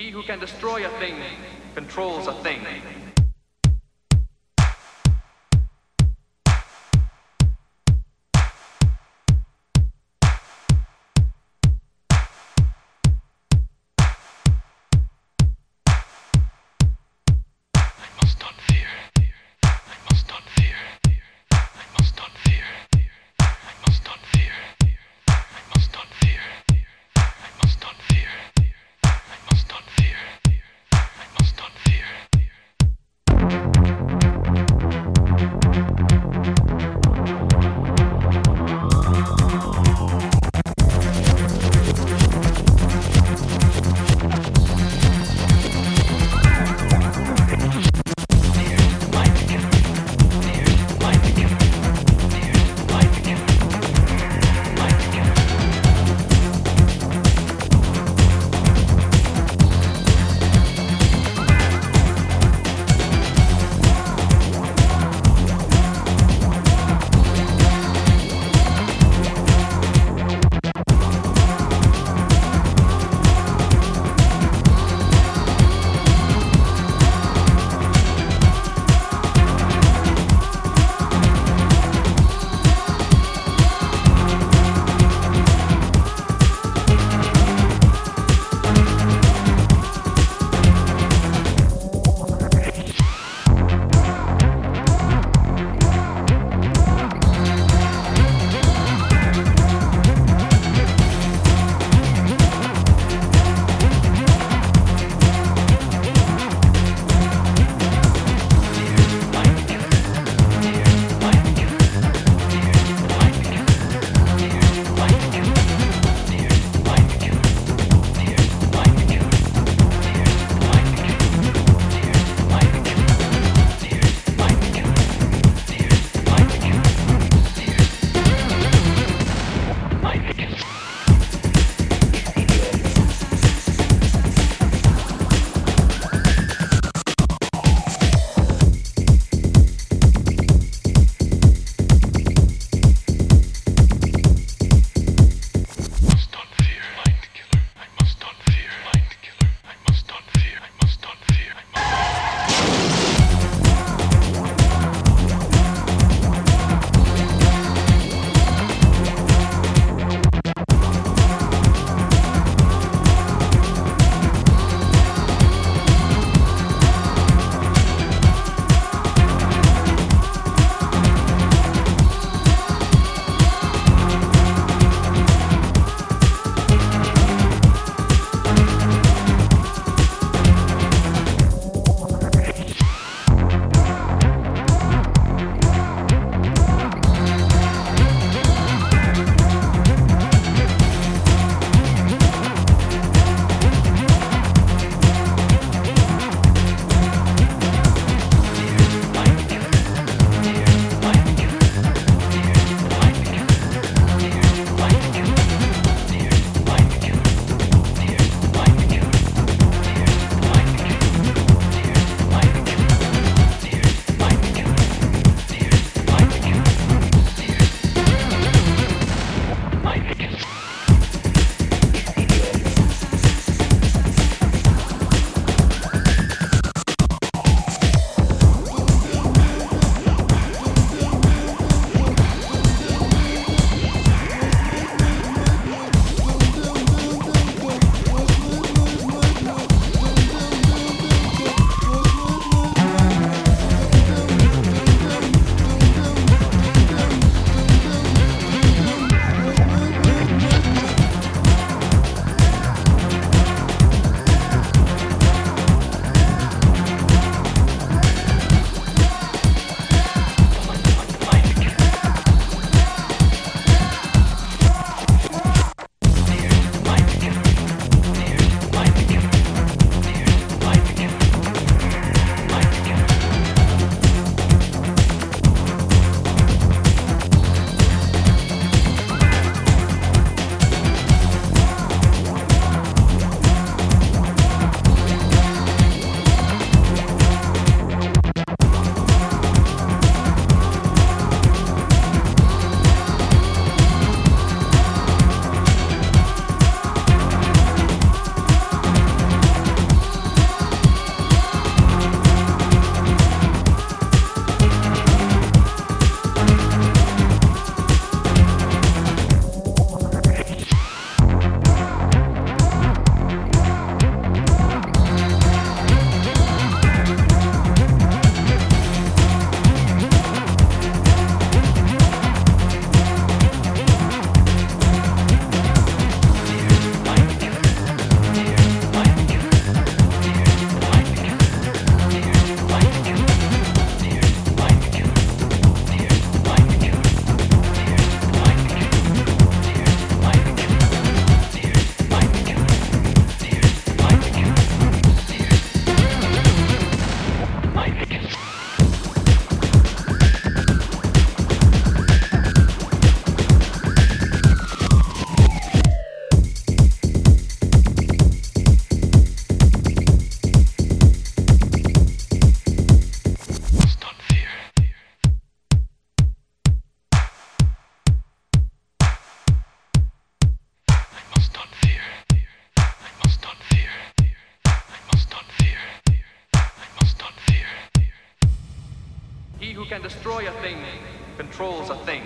He who can destroy a thing controls a thing. Can destroy a thing controls a thing.